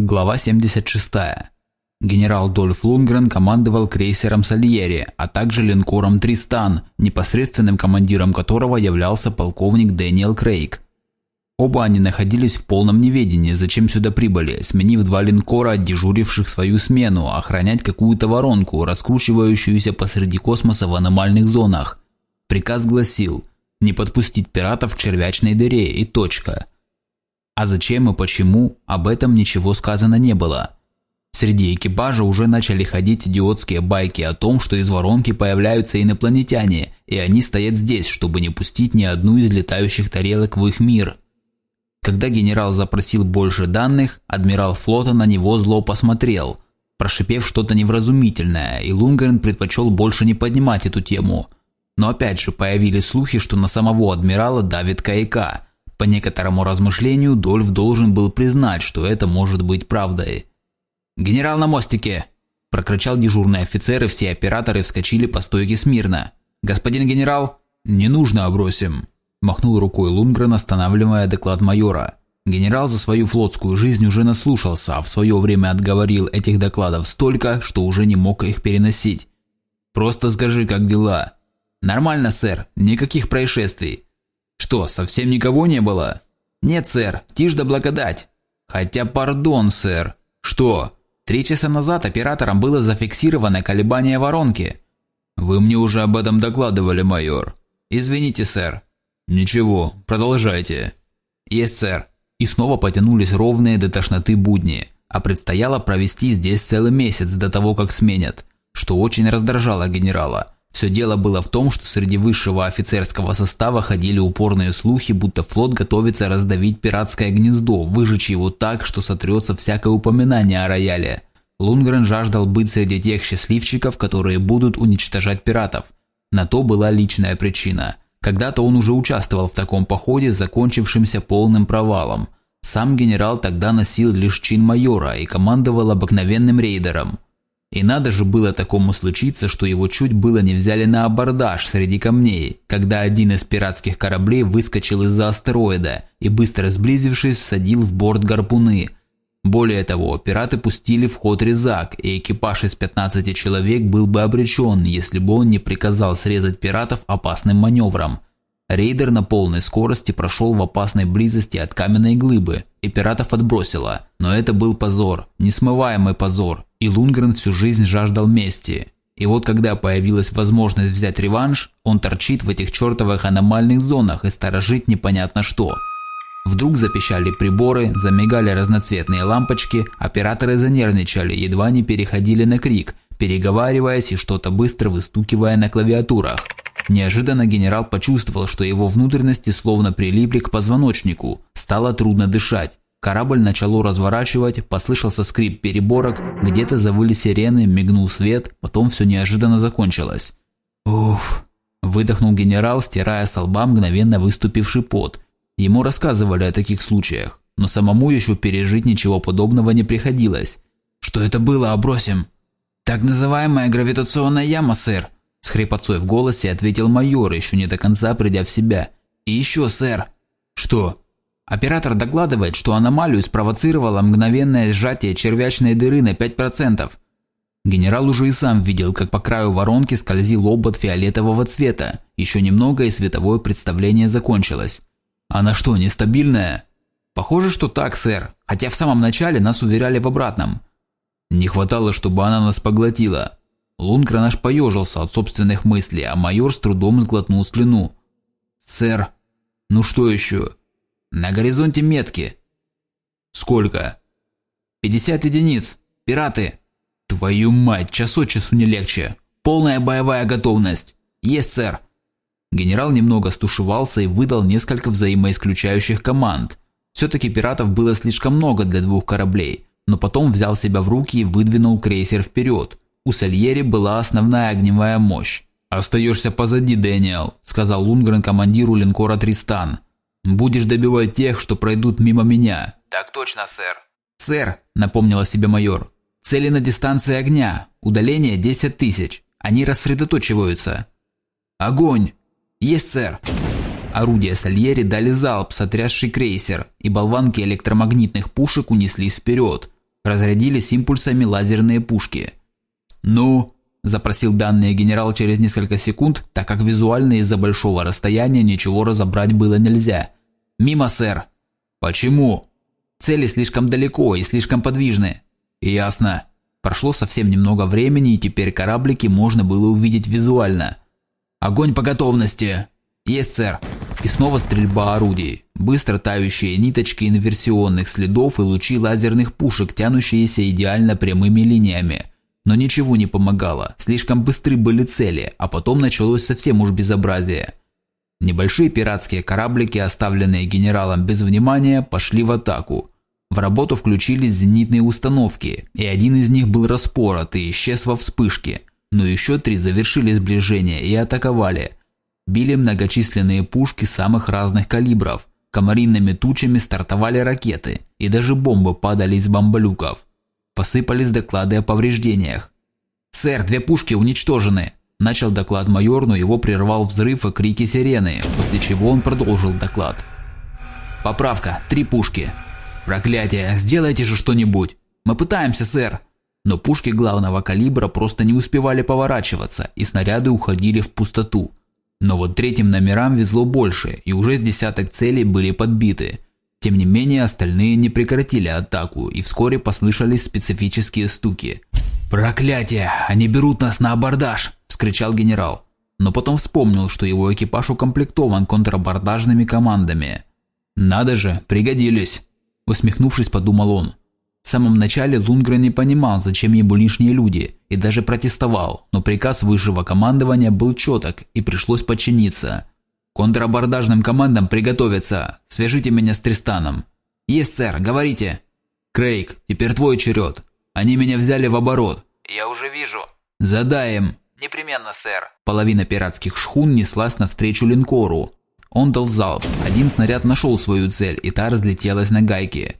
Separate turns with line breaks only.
Глава 76. Генерал Дольф Лунгрен командовал крейсером Сальери, а также линкором Тристан, непосредственным командиром которого являлся полковник Дэниел Крейг. Оба они находились в полном неведении, зачем сюда прибыли, сменив два линкора, дежуривших свою смену, охранять какую-то воронку, раскручивающуюся посреди космоса в аномальных зонах. Приказ гласил «Не подпустить пиратов к червячной дыре» и точка – а зачем и почему, об этом ничего сказано не было. Среди экипажа уже начали ходить идиотские байки о том, что из воронки появляются инопланетяне, и они стоят здесь, чтобы не пустить ни одну из летающих тарелок в их мир. Когда генерал запросил больше данных, адмирал флота на него зло посмотрел, прошипев что-то невразумительное, и Лунгрен предпочел больше не поднимать эту тему. Но опять же появились слухи, что на самого адмирала давит КАИК, по некоторому размышлению, Дольф должен был признать, что это может быть правдой. «Генерал на мостике!» – прокричал дежурный офицер, и все операторы вскочили по стойке смирно. «Господин генерал!» «Не нужно, обросим!» – махнул рукой Лунгрен, останавливая доклад майора. Генерал за свою флотскую жизнь уже наслушался, а в свое время отговорил этих докладов столько, что уже не мог их переносить. «Просто скажи, как дела?» «Нормально, сэр. Никаких происшествий. Что, совсем никого не было? Нет, сэр, тишь да благодать. Хотя, пардон, сэр. Что? Три часа назад оператором было зафиксировано колебание воронки. Вы мне уже об этом докладывали, майор. Извините, сэр. Ничего, продолжайте. Есть, сэр. И снова потянулись ровные до тошноты будни, а предстояло провести здесь целый месяц до того, как сменят, что очень раздражало генерала – все дело было в том, что среди высшего офицерского состава ходили упорные слухи, будто флот готовится раздавить пиратское гнездо, выжечь его так, что сотрется всякое упоминание о рояле. Лунгрен жаждал быть среди тех счастливчиков, которые будут уничтожать пиратов. На то была личная причина. Когда-то он уже участвовал в таком походе, закончившемся полным провалом. Сам генерал тогда носил лишь чин майора и командовал обыкновенным рейдером – и надо же было такому случиться, что его чуть было не взяли на абордаж среди камней, когда один из пиратских кораблей выскочил из-за астероида и, быстро сблизившись, всадил в борт гарпуны. Более того, пираты пустили в ход резак, и экипаж из 15 человек был бы обречен, если бы он не приказал срезать пиратов опасным маневром – Рейдер на полной скорости прошел в опасной близости от каменной глыбы, и пиратов отбросило. Но это был позор, несмываемый позор, и Лунгрен всю жизнь жаждал мести. И вот когда появилась возможность взять реванш, он торчит в этих чертовых аномальных зонах и сторожит непонятно что. Вдруг запищали приборы, замигали разноцветные лампочки, операторы занервничали, едва не переходили на крик, переговариваясь и что-то быстро выстукивая на клавиатурах. Неожиданно генерал почувствовал, что его внутренности словно прилипли к позвоночнику. Стало трудно дышать. Корабль начало разворачивать, послышался скрип переборок, где-то завыли сирены, мигнул свет, потом все неожиданно закончилось. «Уф!» – выдохнул генерал, стирая с лба мгновенно выступивший пот. Ему рассказывали о таких случаях, но самому еще пережить ничего подобного не приходилось. «Что это было, обросим?» «Так называемая гравитационная яма, сэр», с хрипотцой в голосе ответил майор, еще не до конца придя в себя. «И еще, сэр!» «Что?» Оператор докладывает, что аномалию спровоцировало мгновенное сжатие червячной дыры на 5%. Генерал уже и сам видел, как по краю воронки скользил обод фиолетового цвета. Еще немного и световое представление закончилось. Она что, нестабильная? Похоже, что так, сэр. Хотя в самом начале нас уверяли в обратном. Не хватало, чтобы она нас поглотила. Лунгрен аж поежился от собственных мыслей, а майор с трудом сглотнул слюну. «Сэр, ну что еще?» «На горизонте метки». «Сколько?» «50 единиц. Пираты». «Твою мать, час от часу не легче. Полная боевая готовность. Есть, сэр». Генерал немного стушевался и выдал несколько взаимоисключающих команд. Все-таки пиратов было слишком много для двух кораблей, но потом взял себя в руки и выдвинул крейсер вперед – у Сальери была основная огневая мощь. «Остаешься позади, Дэниел», – сказал Лунгрен командиру линкора «Тристан». «Будешь добивать тех, что пройдут мимо меня».
«Так точно, сэр».
«Сэр», – напомнил о себе майор, – «цели на дистанции огня, удаление 10 тысяч. Они рассредоточиваются». «Огонь!» «Есть, сэр!» Орудия Сальери дали залп, сотрясший крейсер, и болванки электромагнитных пушек унеслись вперед – Разрядились импульсами лазерные пушки. «Ну?» – запросил данные генерал через несколько секунд, так как визуально из-за большого расстояния ничего разобрать было нельзя. «Мимо, сэр!» «Почему?» «Цели слишком далеко и слишком подвижны». «Ясно». Прошло совсем немного времени, и теперь кораблики можно было увидеть визуально. «Огонь по готовности!» «Есть, сэр!» И снова стрельба орудий. Быстро тающие ниточки инверсионных следов и лучи лазерных пушек, тянущиеся идеально прямыми линиями. Но ничего не помогало, слишком быстры были цели, а потом началось совсем уж безобразие. Небольшие пиратские кораблики, оставленные генералом без внимания, пошли в атаку. В работу включились зенитные установки, и один из них был распорот и исчез во вспышке. Но еще три завершили сближение и атаковали. Били многочисленные пушки самых разных калибров. Комаринными тучами стартовали ракеты, и даже бомбы падали из бомболюков. Посыпались доклады о повреждениях. «Сэр, две пушки уничтожены!» Начал доклад майор, но его прервал взрыв и крики сирены, после чего он продолжил доклад. «Поправка. Три пушки. Проклятие, сделайте же что-нибудь. Мы пытаемся, сэр!» Но пушки главного калибра просто не успевали поворачиваться, и снаряды уходили в пустоту. Но вот третьим номерам везло больше, и уже с десяток целей были подбиты. Тем не менее, остальные не прекратили атаку, и вскоре послышались специфические стуки. «Проклятие! Они берут нас на абордаж!» – вскричал генерал. Но потом вспомнил, что его экипаж укомплектован контрабордажными командами. «Надо же, пригодились!» – усмехнувшись, подумал он. В самом начале Лунгрен не понимал, зачем ему лишние люди, и даже протестовал, но приказ высшего командования был четок, и пришлось подчиниться. «Контрабордажным командам приготовиться! Свяжите меня с Тристаном!» «Есть, сэр, говорите!» «Крейг, теперь твой черед! Они меня взяли в оборот!»
«Я уже вижу!»
«Задай им!»
«Непременно, сэр!»
Половина пиратских шхун неслась навстречу линкору. Он дал залп. Один снаряд нашел свою цель, и та разлетелась на гайки.